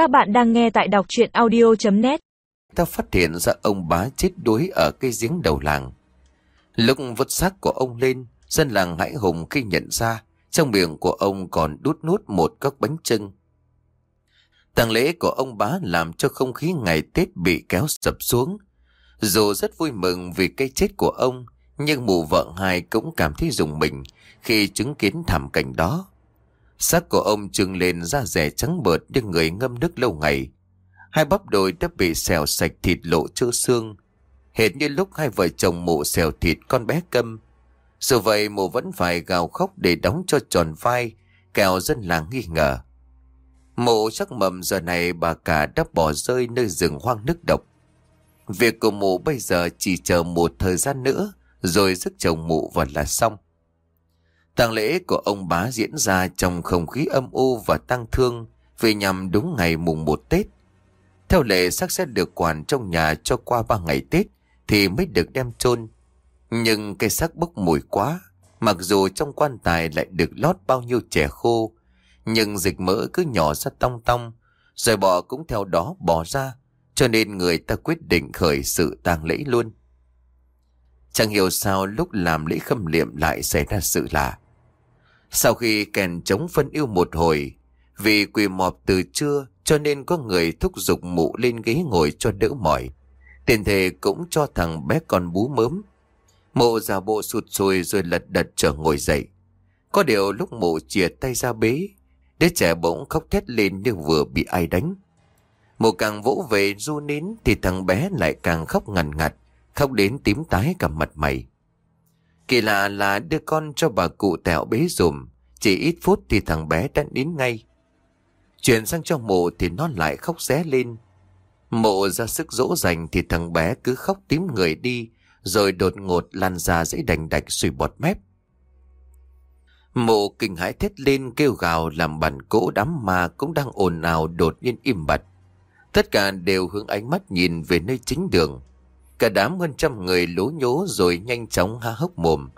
Các bạn đang nghe tại đọc chuyện audio.net Ta phát hiện ra ông bá chết đuối ở cây giếng đầu làng. Lúc vứt xác của ông lên, dân làng hãi hùng khi nhận ra trong miệng của ông còn đút nút một các bánh trưng. Tàng lễ của ông bá làm cho không khí ngày Tết bị kéo sập xuống. Dù rất vui mừng vì cái chết của ông, nhưng mụ vợ hai cũng cảm thấy rùng mình khi chứng kiến thảm cảnh đó. Xác của ông trưng lên da rẻ trắng bợt như người ngâm nước lâu ngày. Hai bắp đồi đã bị xèo sạch thịt lộ trơ xương. Hệt như lúc hai vợ chồng mụ xèo thịt con bé câm. Dù vậy mụ vẫn phải gào khóc để đóng cho tròn vai, kẻo dân làng nghi ngờ. Mụ chắc mầm giờ này bà cả đã bỏ rơi nơi rừng hoang nước độc. Việc của mụ bây giờ chỉ chờ một thời gian nữa, rồi rước chồng mụ vào là xong. Tang lễ của ông bá diễn ra trong không khí âm u và tăng thương vì nhằm đúng ngày mùng một Tết. Theo lệ xác sẽ được quản trong nhà cho qua ba ngày Tết thì mới được đem chôn. Nhưng cây xác bốc mùi quá, mặc dù trong quan tài lại được lót bao nhiêu chè khô, nhưng dịch mỡ cứ nhỏ ra tong tong, rồi bò cũng theo đó bỏ ra, cho nên người ta quyết định khởi sự tang lễ luôn. Chẳng hiểu sao lúc làm lễ khâm liệm lại xảy ra sự lạ. Sau khi kèn chống phân yêu một hồi, vì quỳ mọp từ trưa cho nên có người thúc giục mụ lên ghế ngồi cho đỡ mỏi. Tiền thề cũng cho thằng bé con bú mớm. Mụ giả bộ sụt sùi rồi lật đật trở ngồi dậy. Có điều lúc mụ chìa tay ra bế, đứa trẻ bỗng khóc thét lên như vừa bị ai đánh. Mụ càng vỗ về du nín thì thằng bé lại càng khóc ngằn ngặt, khóc đến tím tái cả mặt mày. Kỳ lạ là đưa con cho bà cụ tẹo bế dùm, chỉ ít phút thì thằng bé đã đến ngay. Chuyển sang cho mộ thì nó lại khóc ré lên. Mộ ra sức dỗ dành thì thằng bé cứ khóc tím người đi, rồi đột ngột lan ra dãy đành đạch sùi bọt mép. Mộ kinh hãi thét lên kêu gào làm bản cỗ đám ma cũng đang ồn ào đột nhiên im bặt. Tất cả đều hướng ánh mắt nhìn về nơi chính đường. Cả đám hơn trăm người lố nhố rồi nhanh chóng há hốc mồm.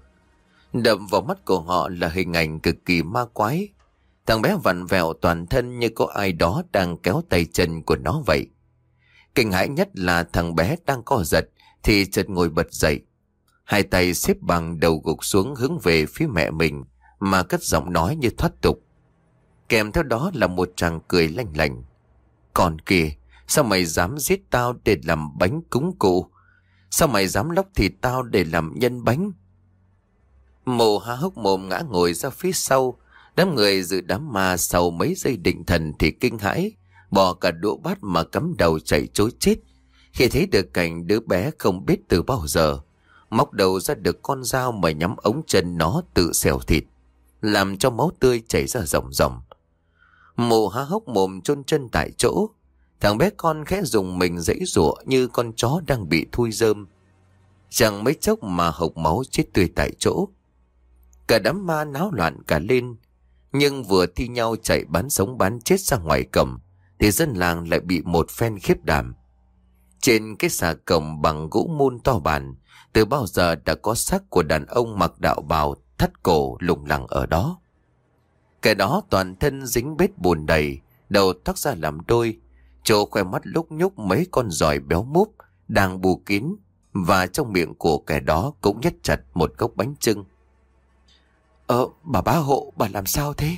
Đậm vào mắt của họ là hình ảnh cực kỳ ma quái. Thằng bé vặn vẹo toàn thân như có ai đó đang kéo tay chân của nó vậy. Kinh hãi nhất là thằng bé đang co giật thì chợt ngồi bật dậy. Hai tay xếp bằng đầu gục xuống hướng về phía mẹ mình mà cất giọng nói như thoát tục. Kèm theo đó là một chàng cười lanh lành. Còn kìa, sao mày dám giết tao để làm bánh cúng cụ? Sao mày dám lóc thịt tao để làm nhân bánh? Mộ há hốc mồm ngã ngồi ra phía sau. Đám người dự đám ma sau mấy giây định thần thì kinh hãi. Bỏ cả đũa bát mà cắm đầu chạy chối chết. Khi thấy được cảnh đứa bé không biết từ bao giờ. Móc đầu ra được con dao mà nhắm ống chân nó tự xèo thịt. Làm cho máu tươi chảy ra ròng ròng. Mộ há hốc mồm chôn chân tại chỗ. Thằng bé con khẽ dùng mình dãy rủa như con chó đang bị thui rơm. Chẳng mấy chốc mà hộc máu chết tươi tại chỗ. Cả đám ma náo loạn cả lên. Nhưng vừa thi nhau chạy bán sống bán chết ra ngoài cổng, thì dân làng lại bị một phen khiếp đảm. Trên cái xà cổng bằng gỗ môn to bản, từ bao giờ đã có xác của đàn ông mặc đạo bào thắt cổ lủng lẳng ở đó. cái đó toàn thân dính bết bùn đầy, đầu tóc ra làm đôi, chỗ khoe mắt lúc nhúc mấy con giỏi béo múp đang bù kín và trong miệng của kẻ đó cũng nhét chặt một cốc bánh trưng. Ờ, bà bá hộ, bà làm sao thế?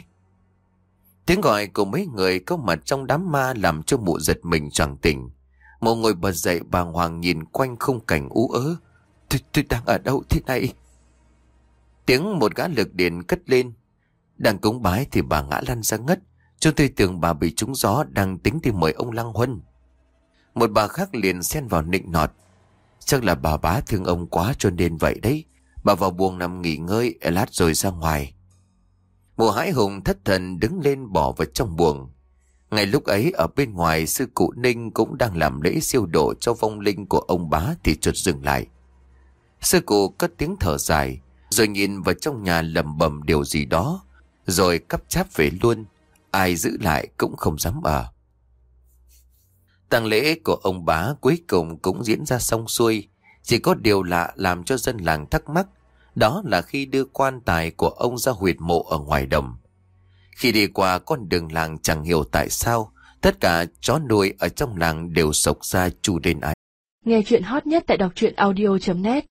Tiếng gọi của mấy người có mặt trong đám ma làm cho mụ giật mình chẳng tỉnh. Một người bật dậy bàng hoàng nhìn quanh khung cảnh ú ớ. Tôi, tôi đang ở đâu thế này? Tiếng một gã lực điện cất lên. Đang cúng bái thì bà ngã lăn ra ngất. Chúng tôi tưởng bà bị trúng gió đang tính tìm mời ông Lăng Huân. Một bà khác liền xen vào nịnh nọt. Chắc là bà bá thương ông quá cho nên vậy đấy. Bà vào buồng nằm nghỉ ngơi, e lát rồi ra ngoài. Mùa hãi hùng thất thần đứng lên bỏ vào trong buồng. Ngay lúc ấy ở bên ngoài sư cụ Ninh cũng đang làm lễ siêu độ cho vong linh của ông bá thì chuột dừng lại. Sư cụ cất tiếng thở dài, rồi nhìn vào trong nhà lầm bầm điều gì đó, rồi cắp cháp về luôn. Ai giữ lại cũng không dám ở. Tàng lễ của ông bá cuối cùng cũng diễn ra xong xuôi. Chỉ có điều lạ làm cho dân làng thắc mắc. Đó là khi đưa quan tài của ông ra huyệt mộ ở ngoài đồng. Khi đi qua con đường làng chẳng hiểu tại sao, Tất cả chó nuôi ở trong làng đều sộc ra chu đến ai. Nghe chuyện hot nhất tại đọc truyện audio.net